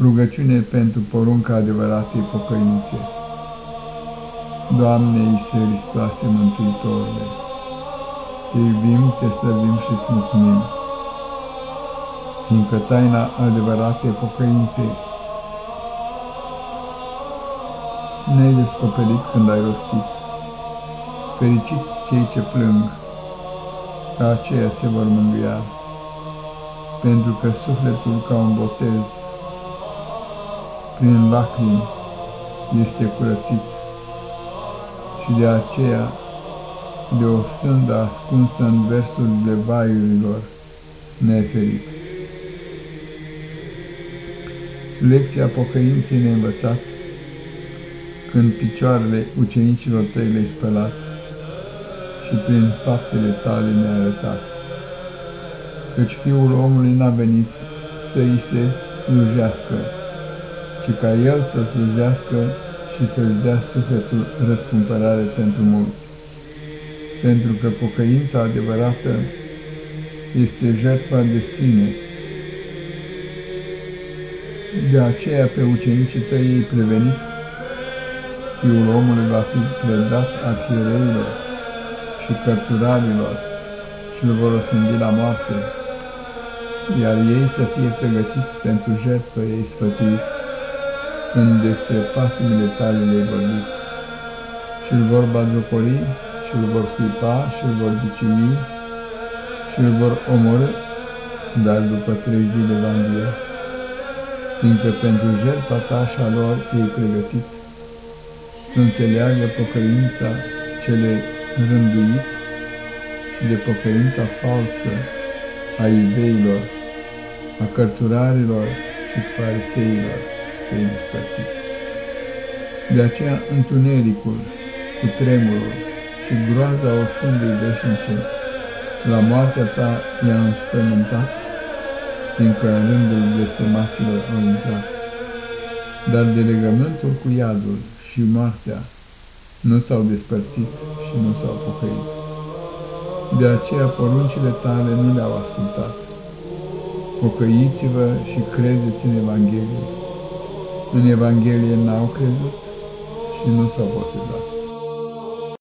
Rugăciune pentru porunca adevăratei pocăințe. Doamne Iisuse Hristoase Mântuitorule, Te iubim, Te slăbim și îți mulțumim, fiindcă taina adevăratei pocăinței ne-ai descoperit când ai rostit. Fericiți cei ce plâng, ca aceia se vor mângâia, pentru că sufletul ca un botez prin lacrimi este curățit. Și de aceea de o sândă ascunsă în versurile vaiurilor neferit. Lecția pocăinței ne învățat când picioarele ucenicilor tăi le-ai spălat și prin faptele tale ne-ai arătat, căci Fiul omului n-a venit să îi se slujească, ci ca El să slujească și să-și dea sufletul răscumpărare pentru mulți. Pentru că pocăința adevărată este jertfa de sine. De aceea pe ucenicii tăi ei prevenit, Fiul omului va fi predat arhiereilor și cărturarilor și îl vor osândi la moarte, iar ei să fie pregătiți pentru jertfă ei sfătuit, când despre patimile tale le vorbit. Și îl vor bazocori, și îl vor scuipa, și îl vor bicii, și îl vor omorâ, dar după trei zile va învia, fiindcă pentru jertfa ta și a lor ei pregătit, să înțeleagă pocăința cele rânduit și de pocăința falsă a iudeilor, a cărturarilor și fariseilor fie despărțit. De aceea întunericul, cu tremurul și groaza o sândei veșnice, la moartea ta i-a înspământat, fiindcă în rândul blestemaților au intrat. Dar de legământul cu iadul și moartea nu s-au despărțit și nu s-au pocăit. De aceea poruncile tale nu le-au ascultat. Pocăiți-vă și credeți în Evanghelie în Evanghelie n-au crezut și nu s-au botezat.